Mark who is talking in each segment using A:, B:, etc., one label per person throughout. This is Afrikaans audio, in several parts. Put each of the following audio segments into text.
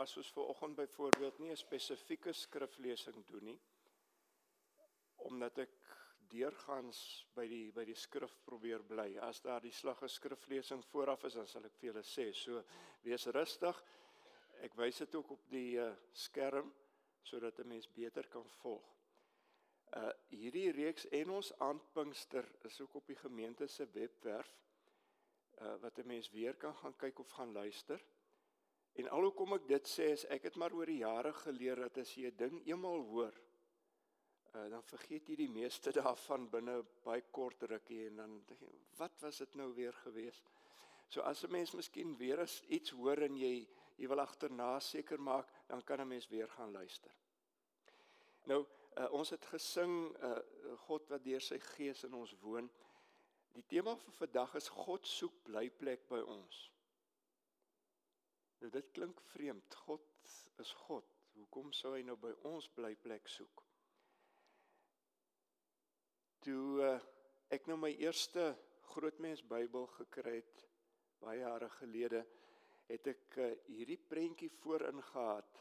A: graag soos vanoggend byvoorbeeld nie 'n spesifieke skriflesing doen nie omdat ek deurgangs by die by die skrif probeer bly. As daar die slag geskriflesing vooraf is, dan sal ek vir julle sê, so wees rustig. Ek wys dit ook op die uh, skerm sodat 'n mens beter kan volg. Uh hierdie reeks en ons aanpinkster is ook op die gemeente se webwerf uh wat 'n mens weer kan gaan kyk of gaan luister. En alhoekom ek dit sê is ek het maar oor die jare geleer dat as jy 'n ding eenmal hoor, uh dan vergeet jy die meeste daarvan binne baie kort rukkie en dan dink jy wat was dit nou weer gewees? So as 'n mens miskien weer iets hoor en jy jy wil agterna seker maak, dan kan 'n mens weer gaan luister. Nou uh, ons het gesing uh God wat deur sy gees in ons woon. Die tema vir vandag is God soek blyplek by ons. Nou dit klink vreemd. God is God. Hoekom sou hy nou by ons blyplek soek? Toe uh, ek nou my eerste grootmens Bybel gekry het baie jare gelede, het ek uh, hierdie prentjie voorin gehad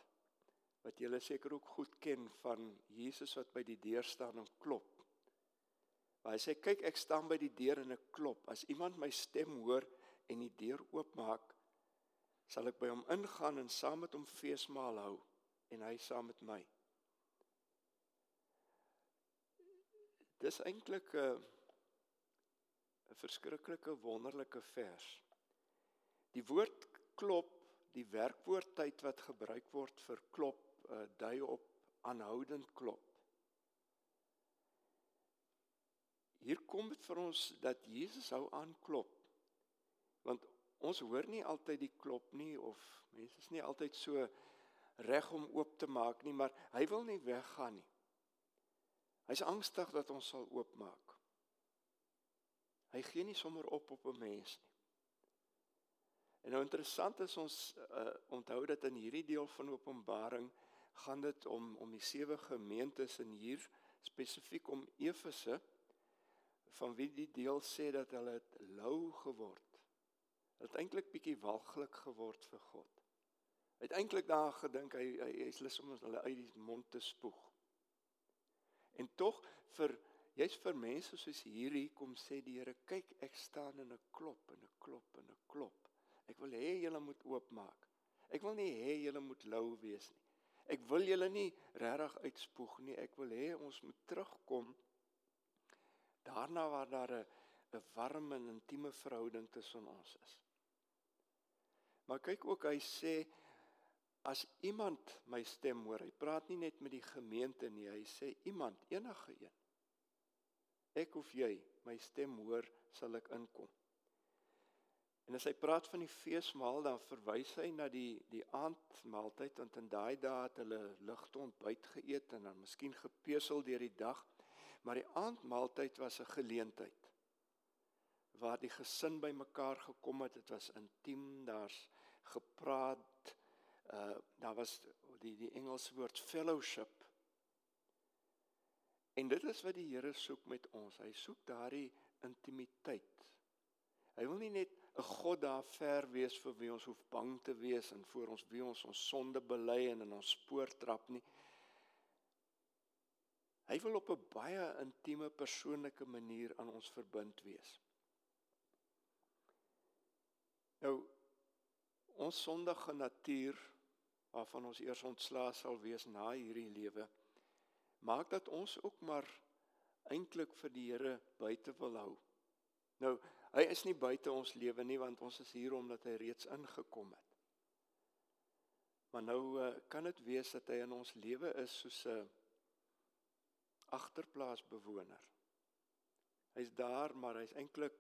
A: wat julle seker ook goed ken van Jesus wat by die deur staan en klop. Maar hy sê kyk ek staan by die deur en ek klop. As iemand my stem hoor en die deur oopmaak, sal ek by hom ingaan en saam met hom feesmaal hou en hy saam met my. Dis eintlik 'n 'n verskriklike wonderlike vers. Die woord klop, die werkwoord tyd wat gebruik word vir klop, uh, dui op aanhoudend klop. Hier kom dit vir ons dat Jesus hou aan klop. Ons hoor nie altyd die klop nie of mense is nie altyd so reg om oop te maak nie, maar hy wil nie weggaan nie. Hy's angstig dat ons sal oopmaak. Hy gee nie sommer op op 'n mens nie. En nou interessant is ons uh, onthou dat in hierdie deel van Openbaring gaan dit om om die sewe gemeentes in hier spesifiek om Efese van wie die deel sê dat hulle lou geword. Hulle het eintlik bietjie walglik geword vir God. Hy het eintlik daar gedink hy hy is lus om hulle uit die mond te spoeg. En tog vir jy's vir mense soos hierdie kom sê die Here, kyk ek staan in 'n klop en 'n klop en 'n klop. Ek wil hê julle moet oopmaak. Ek wil nie hê julle moet lou wees nie. Ek wil julle nie regtig uitspoeg nie. Ek wil hê ons moet terugkom daarna waar daar 'n 'n warm en intieme verhouding tussen ons is. Maar kyk ook hy sê as iemand my stem hoor, hy praat nie net met die gemeente nie, hy sê iemand, enige een. Ek of jy my stem hoor, sal ek inkom. En as hy praat van die feesmaal, dan verwys hy na die die aandmaaltyd want in daai dae het hulle ligte ontbyt geëet en dan miskien gepesel deur die dag. Maar die aandmaaltyd was 'n geleentheid waar die gesin bymekaar gekom het. Dit was intiem, daar's gepraat. Uh daar was die die Engelse woord fellowship. En dit is wat die Here soek met ons. Hy soek daardie intimiteit. Hy wil nie net 'n God daar ver wees vir wie ons hoef bang te wees en voor ons wie ons ons sonde bely en in ons spoor trap nie. Hy wil op 'n baie intieme persoonlike manier aan ons verbind wees. Nou ons sondige natuur waarvan ons eers ontslae sal wees na hierdie lewe maak dat ons ook maar eintlik vir die Here buite wil hou. Nou Hy is nie buite ons lewe nie want ons is hier omdat hy reeds ingekom het. Maar nou eh, kan dit wees dat hy in ons lewe is soos 'n agterplaas bewoner. Hy's daar, maar hy's eintlik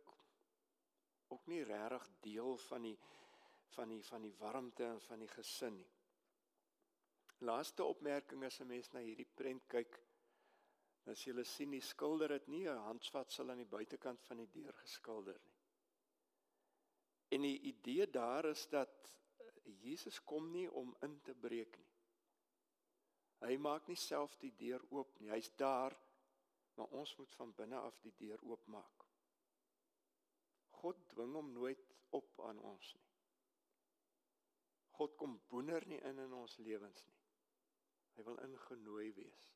A: ook nie regtig deel van die van die van die warmte en van die gesin nie. Laaste opmerking as 'n mens na hierdie prent kyk, As jy sien die skilder het nie 'n handsvatsel aan die buitekant van die deur geskilder nie. En die idee daar is dat Jesus kom nie om in te breek nie. Hy maak nie self die deur oop nie. Hy's daar, maar ons moet van binne af die deur oopmaak. God dwing hom nooit op aan ons nie. God kom boener nie in in ons lewens nie. Hy wil ingenooi wees.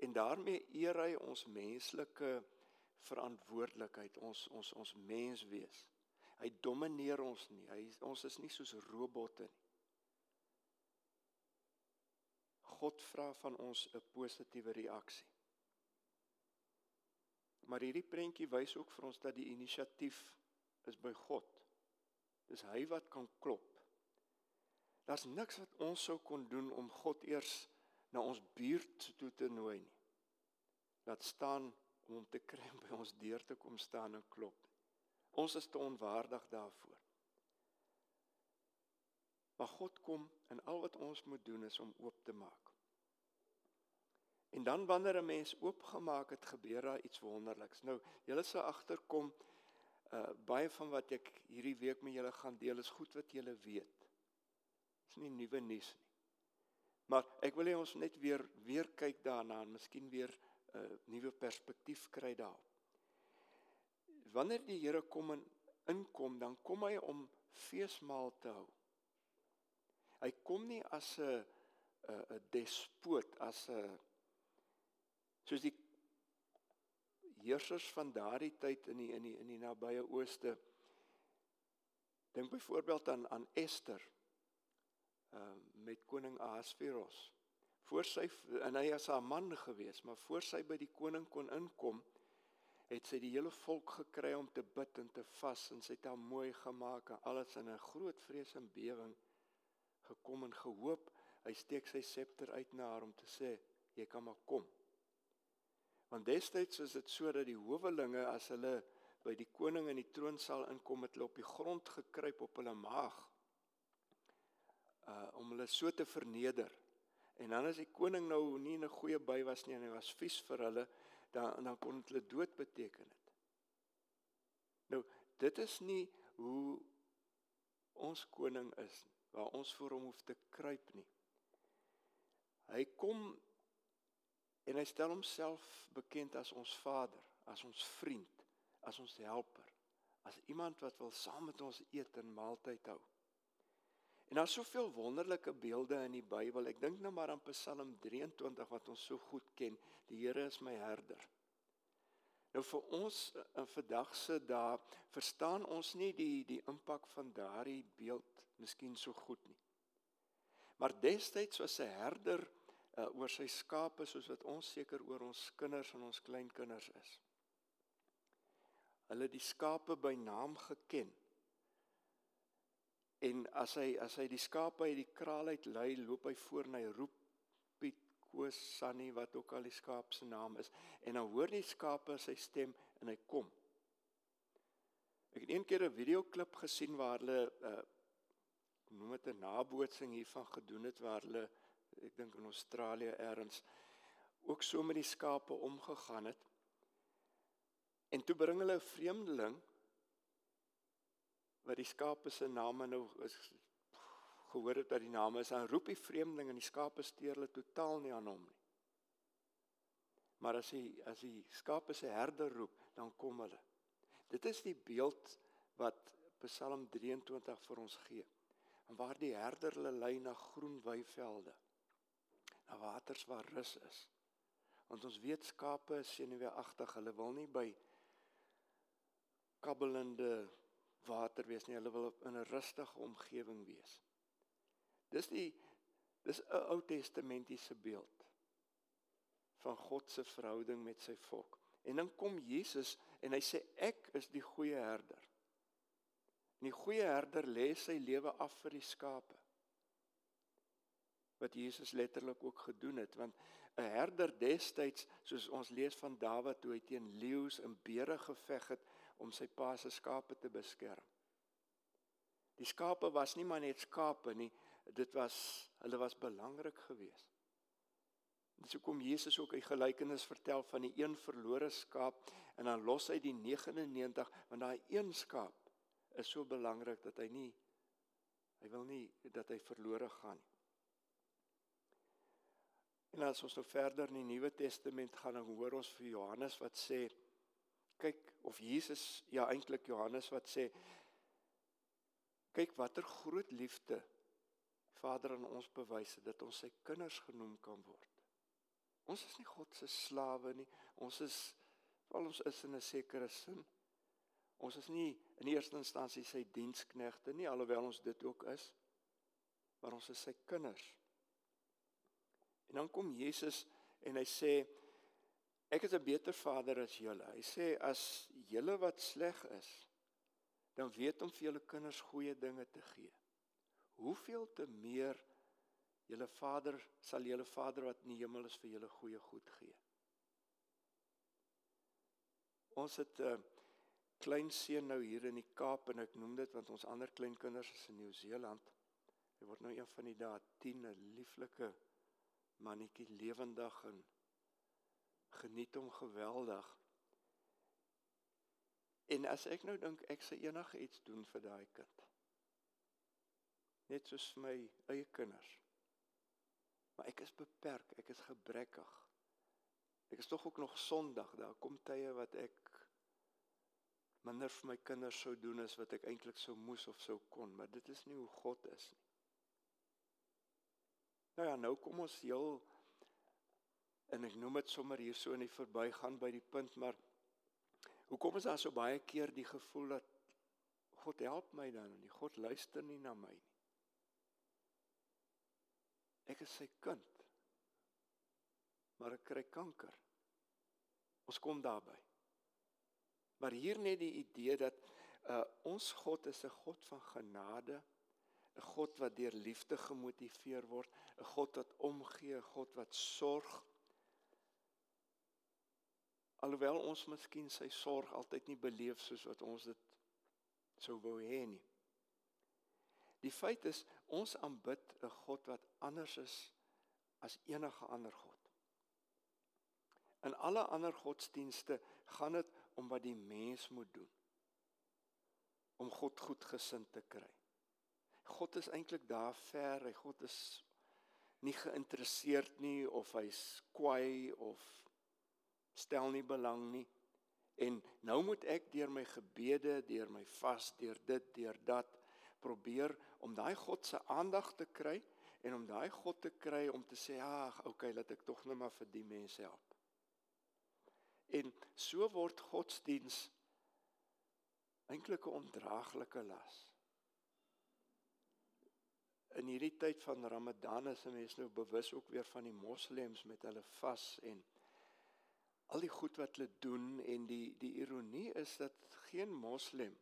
A: En daarmee eer hy ons menslike verantwoordelikheid, ons ons ons mens wees. Hy domineer ons nie. Hy ons is nie soos robotte nie. God vra van ons 'n positiewe reaksie. Maar hierdie prentjie wys ook vir ons dat die inisiatief is by God. Dis hy wat kan klop. Daar's niks wat ons sou kon doen om God eers na ons buurt toe te nooi nie. Laat staan om hom te kry by ons deur te kom staan en klop. Ons is te onwaardig daarvoor. Maar God kom en al wat ons moet doen is om oop te maak. En dan wanneer 'n mens oopgemaak het, gebeur daar iets wonderliks. Nou, julle sal agterkom uh baie van wat ek hierdie week met julle gaan deel is goed wat julle weet. Dis nie nuwe nuus nie. Maar ek wil hê ons net weer weer kyk daarna en miskien weer 'n uh, nuwe perspektief kry daarop. Wanneer die Here kom en inkom, dan kom hy om feesmaal te hou. Hy kom nie as 'n 'n despoot, as 'n soos die heersers van daardie tyd in die in die in die nabye ooste dink byvoorbeeld aan aan Ester uh, met koning Ahasveros. Voor sy en hy as haar man gewees maar voor sy by die koning kon inkom het sy die hele volk gekry om te bid en te vas en sy het haar mooi gemaak en alles in 'n groot vrees en bewering gekom en gehoop hy steek sy septer uit na haar om te sê jy kan maar kom. Want destyds was dit so dat die howelinge as hulle by die koning in die troonsaal inkom het hulle op die grond gekruip op hulle maag uh om hulle so te verneder. En dan as die koning nou nie in 'n goeie by was nie en hy was vies vir hulle, dan dan kon dit hulle dood beteken het. Nou, dit is nie hoe ons koning is waar ons voor hom hoef te kruip nie. Hy kom En hy stel homself bekend as ons Vader, as ons vriend, as ons helper, as iemand wat wil saam met ons eet en maaltyd hou. En daar's soveel wonderlike beelde in die Bybel. Ek dink nou maar aan Psalm 23 wat ons so goed ken. Die Here is my herder. Nou vir ons in vandag se dae verstaan ons nie die die impak van daardie beeld miskien so goed nie. Maar destyds was 'n herder uh, oor sy skape soos wat ons seker oor ons kinders en ons kleinkinders is. Hulle die skape by naam geken. En as hy as hy die skape uit die kraal uit lei, loop hy voor en hy roep Piet, Koos, Sunny wat ook al die skaap se naam is en dan hoor die skape sy stem en hy kom. Ek het een keer 'n video klip gesien waar hulle uh noem dit 'n nabootsing hiervan gedoen het waar hulle ek dink in Australië eers ook so met die skape omgegaan het. En toe bring hulle 'n vreemdeling wat die skape se name nou is gehoor het dat die name is en roep die vreemdeling en die skape steur hulle totaal nie aan hom nie. Maar as hy as die skape se herder roep, dan kom hulle. Dit is die beeld wat Psalm 23 vir ons gee. En waar die herder hulle lei na groen weivelde na waters waar rus is. Want ons weet skape is senuweeagtig, hulle wil nie by kabbelende water wees nie, hulle wil in 'n rustige omgewing wees. Dis die dis 'n Ou Testamentiese beeld van God se verhouding met sy volk. En dan kom Jesus en hy sê ek is die goeie herder. En die goeie herder lê sy lewe af vir die skape wat Jesus letterlik ook gedoen het want 'n herder destyds soos ons lees van Dawid toe hy teen leeu's en beere geveg het om sy pa se skape te beskerm. Die skape was nie maar net skape nie, dit was hulle was belangrik geweest. Dis hoekom Jesus ook 'n gelykenis vertel van die een verlore skaap en dan los hy die 99 want daai een skaap is so belangrik dat hy nie hy wil nie dat hy verlore gaan nie. En as ons nou verder in die Nuwe Testament gaan, dan hoor ons vir Johannes wat sê kyk of Jesus ja eintlik Johannes wat sê kyk watter groot liefde Vader aan ons bewys het dat ons sy kinders genoem kan word. Ons is nie God se slawe nie. Ons is wel ons is in 'n sekere sin. Ons is nie in eerste instansie sy diensknegte nie, alhoewel ons dit ook is. Maar ons is sy kinders. En dan kom Jesus en hy sê ek is 'n beter vader as julle. Hy sê as julle wat sleg is, dan weet om vir julle kinders goeie dinge te gee. Hoeveel te meer julle Vader sal julle Vader wat in die hemel is vir julle goeie goed gee. Ons het 'n uh, eh, klein seun nou hier in die Kaap en ek noem dit want ons ander kleinkinders is in Nieu-Seeland. Hy word nou een van die dae 10, 'n lieflike mannetjie lewendig en geniet hom geweldig. En as ek nou dink ek sê enige iets doen vir daai kind. Net soos my eie kinders. Maar ek is beperk, ek is gebrekkig. Ek is tog ook nog sondig. Daar kom tye wat ek minder vir my kinders sou doen as wat ek eintlik sou moes of sou kon, maar dit is nie hoe God is nie. Nou ja, nou kom ons heel en ek noem dit sommer hier so in die verbygaan by die punt, maar hoekom is daar so baie keer die gevoel dat God help my dan nie? God luister nie na my nie. Ek is sy kind. Maar ek kry kanker. Ons kom daarby. Maar hier net die idee dat uh ons God is 'n God van genade, 'n God wat deur liefde gemotiveer word, 'n God wat omgee, 'n God wat sorg. Alhoewel ons miskien sy sorg altyd nie beleef soos wat ons dit sou wou hê nie. Die feit is ons aanbid 'n God wat anders is as enige ander God. In alle ander godsdienste gaan dit om wat die mens moet doen om God goedgesind te kry. God is eintlik daar ver, hy God is nie geïnteresseerd nie of hy's kwaai of stel nie belang nie. En nou moet ek deur my gebede, deur my vas, deur dit, deur dat probeer om daai God se aandag te kry en om daai God te kry om te sê ag okay laat ek tog net maar vir die mense help. En so word godsdiens eintlik 'n ondraaglike las. In hierdie tyd van Ramadan is mense nou bewus ook weer van die moslems met hulle vas en al die goed wat hulle doen en die die ironie is dat geen moslem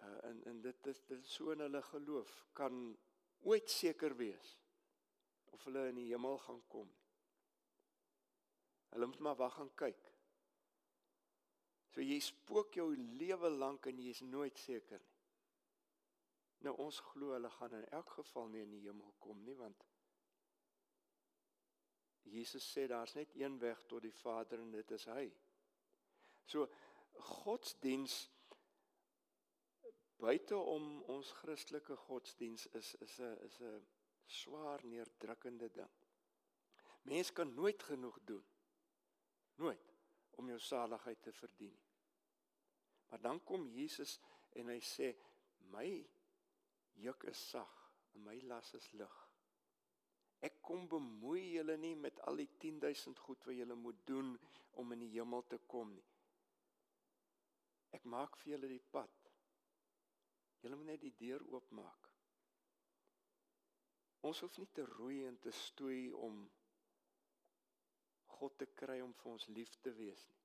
A: uh, en en dit is dit is so in hulle geloof kan ooit seker wees of hulle in die hemel gaan kom. Hulle moet maar wag en kyk. So jy spook jou lewe lank en jy's nooit seker nie. Nou ons glo hulle gaan in elk geval nie in die hemel kom nie want Jesus sê daar's net een weg tot die Vader en dit is hy. So godsdiens buite om ons Christelike godsdiens is is 'n is 'n swaar neerdrukkende ding. Mens kan nooit genoeg doen. Nooit om jou saligheid te verdien. Maar dan kom Jesus en hy sê my juk is sag en my las is lig. Ek kom bemoei julle nie met al die 10000 goed wat julle moet doen om in die hemel te kom nie. Ek maak vir julle die pad. Julle moet net die deur oopmaak. Ons hoef nie te roei en te stoei om God te kry om vir ons lief te wees nie.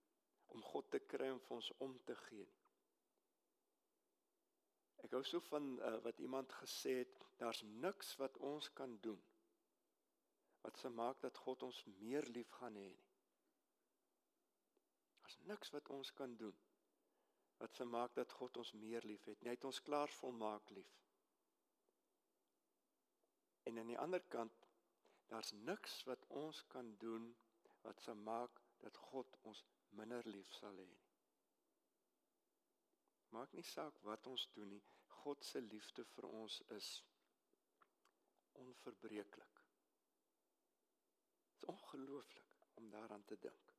A: Om God te kry om vir ons om te gee nie. Ek hou so van uh, wat iemand gesê het, daar's niks wat ons kan doen wat se maak dat God ons meer lief gaan hê nie. Daar's niks wat ons kan doen wat se maak dat God ons meer liefhet. Hy het ons klaar volmaak lief. En aan die ander kant daar's niks wat ons kan doen wat se maak dat God ons minder lief sal hê. Maak nie saak wat ons doen nie. God se liefde vir ons is onverbreeklik. Dit is ongelooflik om daaraan te dink.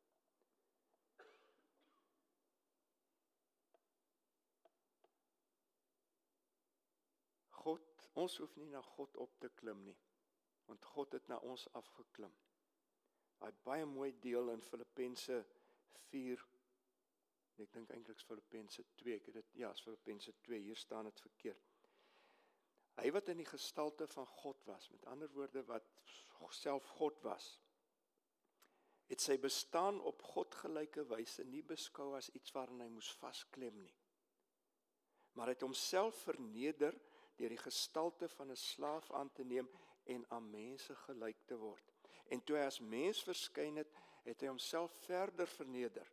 A: God Ons hoef nie na God op te klim nie, want God het na ons afgeklim. Daai baie mooi deel in Filippense 4 ek dink eintlik Filippense 2, ek het dit ja, is Filippense 2, hier staan dit verkeerd. Hy wat in die gestalte van God was, met ander woorde wat self God was, het sy bestaan op God gelyke wyse nie beskou as iets waaraan hy moes vasklem nie. Maar hy het homself verneder deur die gestalte van 'n slaaf aan te neem en aan mense gelyk te word. En toe hy as mens verskyn het, het hy homself verder verneder.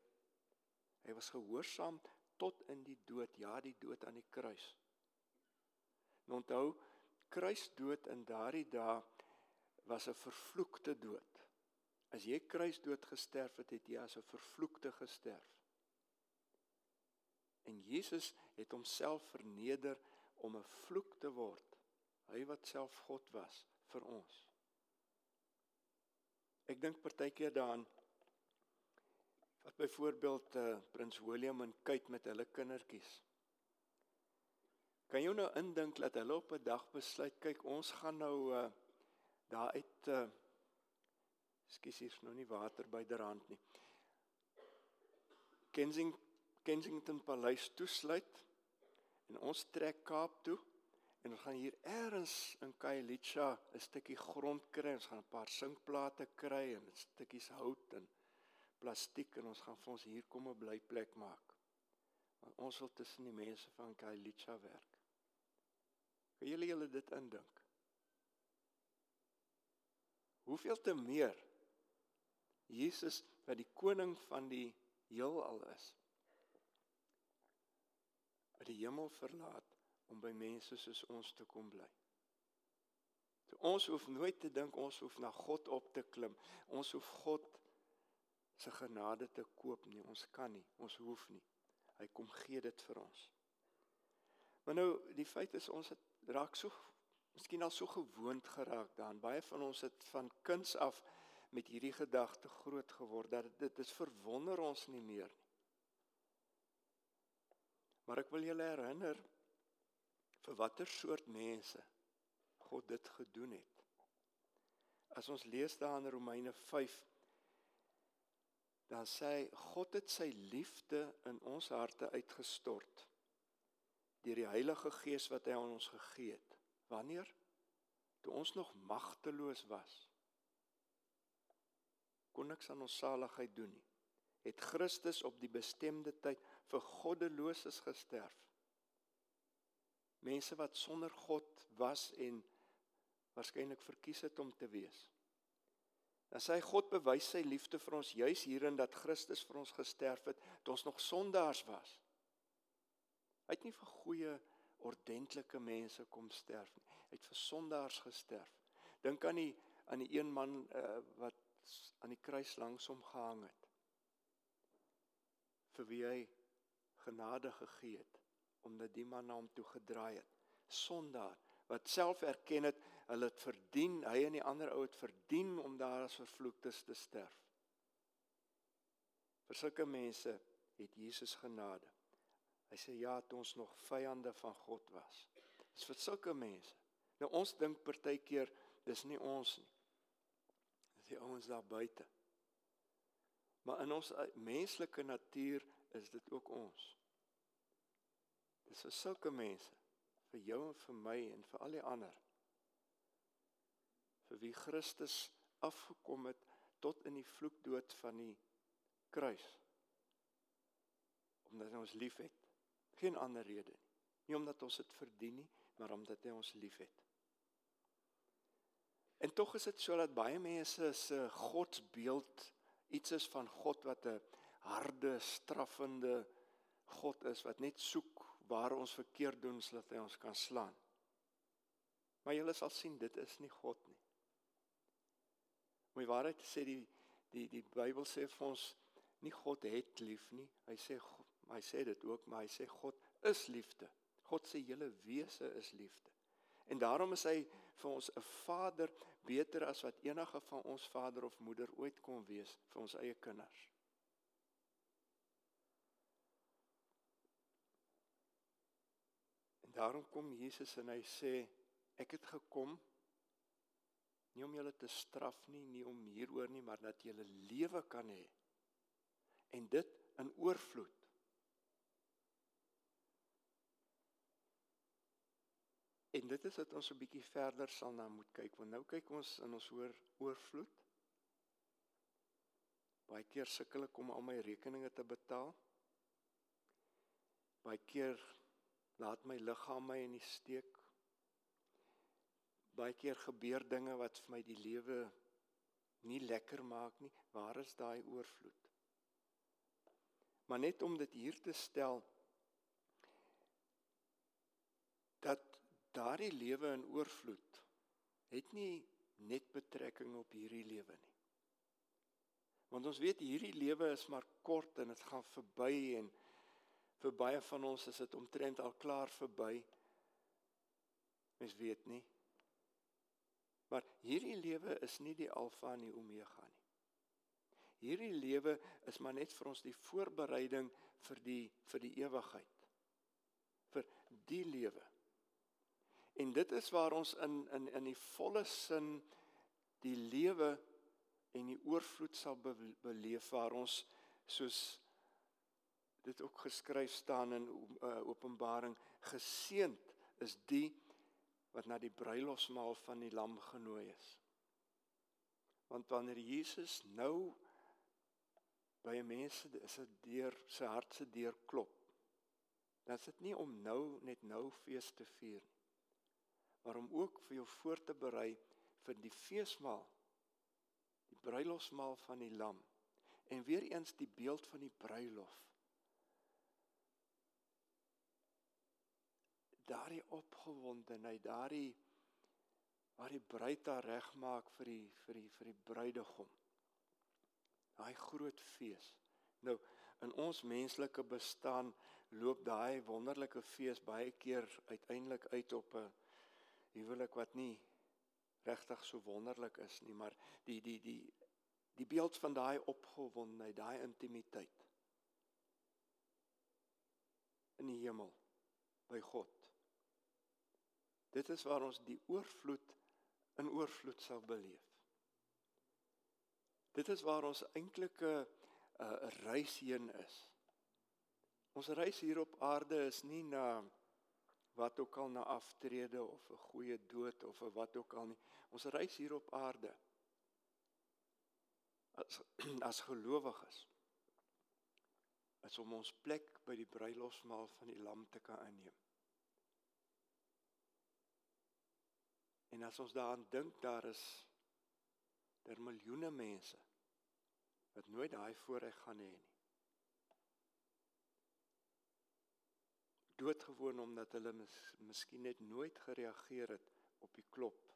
A: Hy was gehoorsaam tot in die dood, ja, die dood aan die kruis. En onthou, kruisdood in daardie dae was 'n vervloekte dood. As jy kruisdood gesterf het, het jy as 'n vervloekte gesterf. En Jesus het homself verneder om 'n vloek te word. Hy wat self God was vir ons. Ek dink partykeer daaraan wat byvoorbeeld uh, Prins William en Kate met hulle kindertjies. Kan jy nou indink dat hulle op 'n dag besluit, kyk, ons gaan nou uh daar uit uh Skus hier's nou nie water by derhand nie. Kensing Kensington Paleis toesluit en ons trek Kaap toe en ons gaan hier eers in Khayelitsha 'n stukkie grond kry. Ons gaan 'n paar sinkplate kry en 'n stukkies hout en plastiek en ons gaan vir ons hier kom 'n blyplek maak. Want ons wil tussen die mense van Khayelitsha werk. Kan julle julle dit indink? Hoeveel te meer Jesus wat die koning van die heelal is uit die hemel verlaat om by mense soos ons te kom bly. So ons hoef nooit te dink ons hoef na God op te klim. Ons hoef God se genade te koop nie. Ons kan nie. Ons hoef nie. Hy kom gee dit vir ons. Maar nou die feit is ons het raak so miskien al so gewoond geraak daaraan. Baie van ons het van kinds af met hierdie gedagte groot geword dat dit is verwonder ons nie meer nie. Maar ek wil julle herinner vir watter soort mense God dit gedoen het. As ons lees daar in Romeine 5 dan sê hy God het sy liefde in ons harte uitgestort deur die Heilige Gees wat hy aan ons gegee het. Wanneer toe ons nog magteloos was kon niks aan ons saligheid doen nie. Het Christus op die bestemde tyd vir goddeloses gesterf. Mense wat sonder God was en waarskynlik verkies het om te wees. Dan sê God bewys sy liefde vir ons juis hierin dat Christus vir ons gesterf het toe ons nog sondaars was. Hy het nie vir goeie ordentlike mense kom sterf nie. Hy het vir sondaars gesterf. Dink aan die aan die een man uh, wat aan die kruis langs hom gehang het vir wie hy genade gegee het omdat die man na hom toe gedraai het. Sondaar wat self erken het hulle het verdien hy en die ander ou het verdien om daar as vervloektes te sterf. Vir sulke mense het Jesus genade. Hy sê ja toe ons nog vyande van God was. Dis vir sulke mense. Nou ons dink partykeer dis nie ons nie die ouens daar buite. Maar in ons menslike natuur is dit ook ons. Dis vir sulke mense, vir jou en vir my en vir al die ander vir wie Christus afgekom het tot in die vloekdood van die kruis. Omdat hy ons liefhet. Geen ander rede nie. Nie omdat ons dit verdien nie, maar omdat hy ons liefhet. Tog is dit so dat baie mense se godsbeeld iets is van God wat 'n harde, straffende God is wat net soek waar ons verkeerd doen sodat hy ons kan slaan. Maar julle sal sien dit is nie God nie. Mooi waarheid sê die die die Bybel sê vir ons nie God het lief nie. Hy sê hy sê dit ook, maar hy sê God is liefde. God se hele wese is liefde. En daarom is hy vir ons 'n vader beter as wat enige van ons vader of moeder ooit kon wees vir ons eie kinders. En daarom kom Jesus en hy sê ek het gekom nie om julle te straf nie, nie om hieroor nie, maar dat julle lewe kan hê. En dit in oorvloed. En dit is wat ons 'n bietjie verder sal na moet kyk, want nou kyk ons in ons hoor oorvloed. Baie keer sukkel ek om al my rekeninge te betaal. Baie keer laat my liggaam my in die steek baie keer gebeur dinge wat vir my die lewe nie lekker maak nie. Waar is daai oorvloed? Maar net om dit hier te stel dat daardie lewe in oorvloed het nie net betrekking op hierdie lewe nie. Want ons weet hierdie lewe is maar kort en dit gaan verby en vir baie van ons is dit omtrent al klaar verby. Mens weet nie. Maar hierdie lewe is nie die alfa en die omega nie. Hierdie lewe is maar net vir ons die voorbereiding vir die vir die ewigheid. vir die lewe. En dit is waar ons in in in die volle sin die lewe en die oorvloed sal be, beleef waar ons soos dit ook geskryf staan in uh, Openbaring geseend is die wat na die bruilofsmaal van die lam genooi is. Want wanneer Jesus nou by 'n mens se deur sy hart se deur klop, dan is dit nie om nou net nou fees te vier nie, maar om ook vir jou voor te berei vir die feesmaal, die bruilofsmaal van die lam. En weer eens die beeld van die bruilof daardie opgewondenheid, daardie waar die bruid haar regmaak vir die vir die vir die bruidegom. Daai groot fees. Nou in ons menslike bestaan loop daai wonderlike fees baie keer uiteindelik uit op 'n huwelik wat nie regtig so wonderlik is nie, maar die die die die beeld van daai opgewondenheid, daai intimiteit in die hemel by God Dit is waar ons die oorvloed in oorvloed sal beleef. Dit is waar ons eintlike 'n uh, reis heen is. Ons reis hier op aarde is nie na wat ook al na aftrede of 'n goeie dood of 'n wat ook al nie. Ons reis hier op aarde as as gelowiges is om ons plek by die bruilofsmaal van die lam te kan inneem. En as ons daaraan dink, daar is daar miljoene mense wat nooit daai voorreg gaan hê nie. Doodgewoon omdat hulle mis, miskien net nooit gereageer het op die klop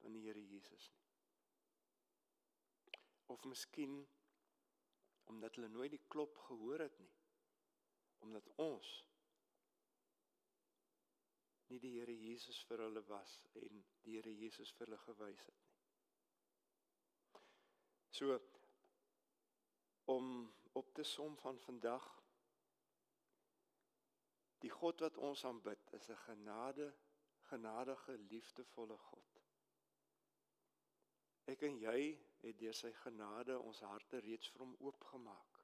A: van die Here Jesus nie. Of miskien omdat hulle nooit die klop gehoor het nie. Omdat ons nie die Here Jesus vir hulle was en die Here Jesus vir hulle gewys het nie. So om op te som van vandag die God wat ons aanbid is 'n genade genadige liefdevolle God. Ek en jy het deur sy genade ons harte reeds vir hom oopgemaak.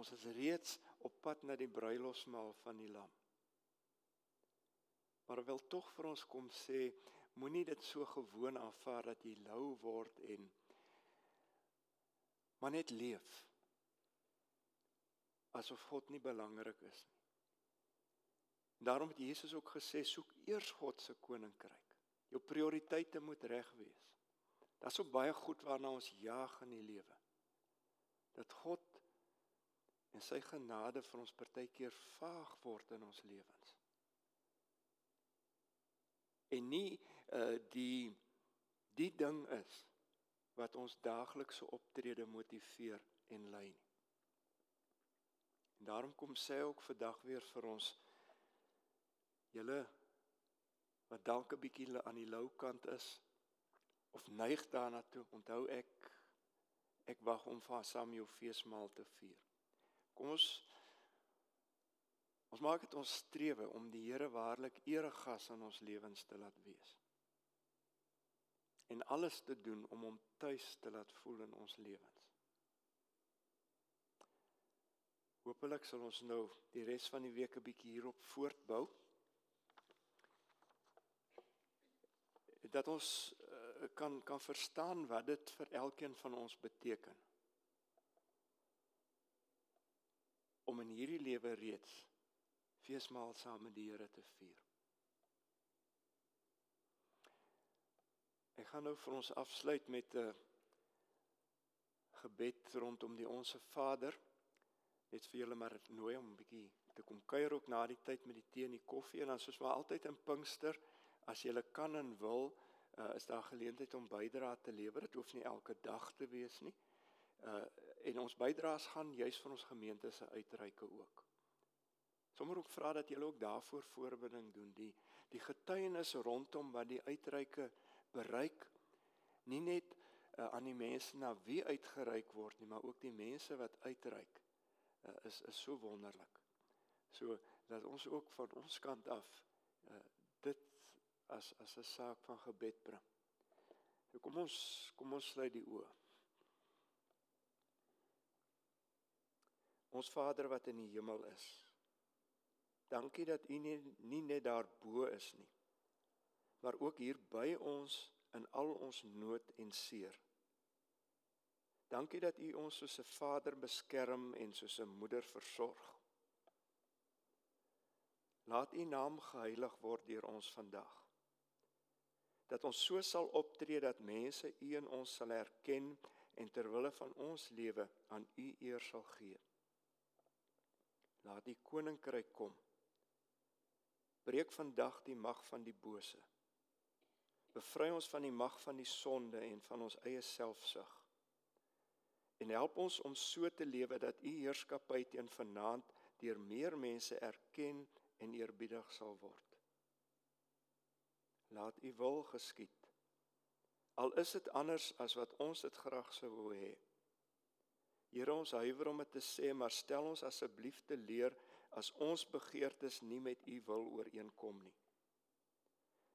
A: Ons is reeds op pad na die bruilofsmaal van die lam. Maar wil tog vir ons kom sê moenie dit so gewoon aanvaar dat jy lou word en maar net leef asof God nie belangrik is nie. Daarom het Jesus ook gesê soek eers God se koninkryk. Jou prioriteite moet reg wees. Daar's so baie goed waarna ons jaag in die lewe. Dat God en sy genade vir ons partykeer vaag word in ons lewens en nie uh die die ding is wat ons daaglikse optrede motiveer en lei nie. En daarom kom sê ook vandag weer vir ons julle wat dalk 'n bietjie aan die lou kant is of neig daarna toe onthou ek ek wag om vir Samuel feesmaal te vier. Kom ons Ons maak dit ons strewe om die Here waarlik eregas in ons lewens te laat wees. En alles te doen om hom tuis te laat voel in ons lewens. Hoopelik sal ons nou die res van die week 'n bietjie hierop voortbou. Dat ons uh, kan kan verstaan wat dit vir elkeen van ons beteken. Om in hierdie lewe reeds feesmaal saam met die Here te vier. Ek gaan nou vir ons afsluit met 'n gebed rondom die onsse Vader net vir julle maar nooi om 'n bietjie te kom kuier ook na die tyd met die tee en die koffie en dan soos maar altyd in Pinkster as jy kan en wil uh, is daar geleentheid om bydrae te lewer. Dit hoef nie elke dag te wees nie. Uh, en ons bydraes gaan juis vir ons gemeente se uitreike ook. Sommer ook vra dat julle ook daarvoor voorbereiding doen. Die die getuienis rondom wat die uitreike bereik nie net uh, aan die mense na wie uitgereik word nie maar ook die mense wat uitreik uh, is is so wonderlik. So dat ons ook van ons kant af uh, as as 'n saak van gebed bring. So kom ons kom ons sluit die oë. Ons Vader wat in die hemel is. Dankie dat U nie, nie net daar bo is nie, maar ook hier by ons in al ons nood en seer. Dankie dat U ons soos 'n vader beskerm en soos 'n moeder versorg. Laat U naam geheilig word deur ons vandag. Dat ons so sal optree dat mense U in ons sal erken en ter wille van ons lewe aan U eer sal gee. Laat U koninkryk kom. Breek vandag die mag van die bose. Bevry ons van die mag van die sonde en van ons eie selfsug en help ons om so te lewe dat u heerskappy teen vanaand deur meer mense erken en eerbiedig sal word. Laat u wil geskied. Al is dit anders as wat ons dit graag sou wou hê. Here ons huiwer om dit te sê, maar stel ons asseblief te leer as ons begeertes nie met u wil ooreenkom nie.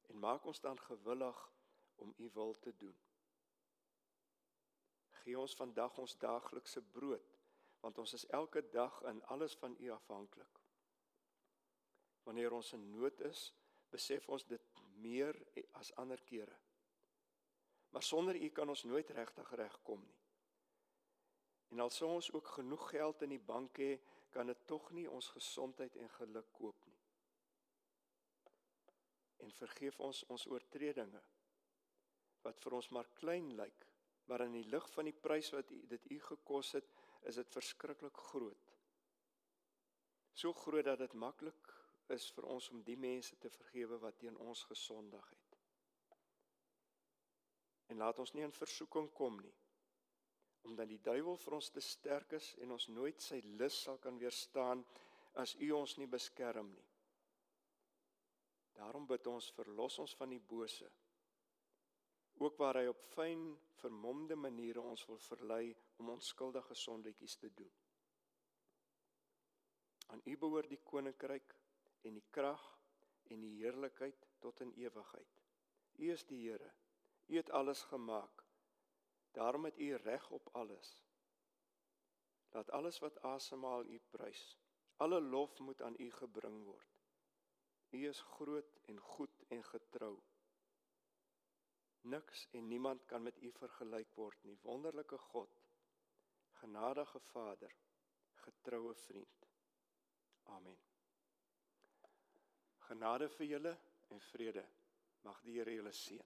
A: En maak ons dan gewillig om u wil te doen. Gee ons vandag ons daaglikse brood, want ons is elke dag in alles van U afhanklik. Wanneer ons in nood is, besef ons dit meer as ander kere. Maar sonder U kan ons nooit regtig regkom nie. En al sou ons ook genoeg geld in die bank hê, kan dit tog nie ons gesondheid en geluk koop nie. En vergeef ons ons oortredinge wat vir ons maar klein lyk maar in die lig van die prys wat dit u gekos het, is dit verskriklik groot. So groot dat dit maklik is vir ons om die mense te vergewe wat teen ons gesondig het. En laat ons nie in versoeking kom nie, omdat die duiwel vir ons te sterk is en ons nooit sy lus sal kan weerstaan as u ons nie beskerm nie. Daarom bid ons verlos ons van die bose ook waar hy op fyn vermomde maniere ons wil verlei om onskuldige sonletjies te doen. Aan U behoort die koninkryk en die krag en die heerlikheid tot in ewigheid. U is die Here. U het alles gemaak. Daarom het U reg op alles. Laat alles wat asemhaal U prys. Alle lof moet aan U gebring word. U is groot en goed en getrou. Niks en niemand kan met U vergelyk word nie. Wonderlike God, genadige Vader, getroue vriend. Amen. Genade vir julle en vrede. Mag die Here julle seën.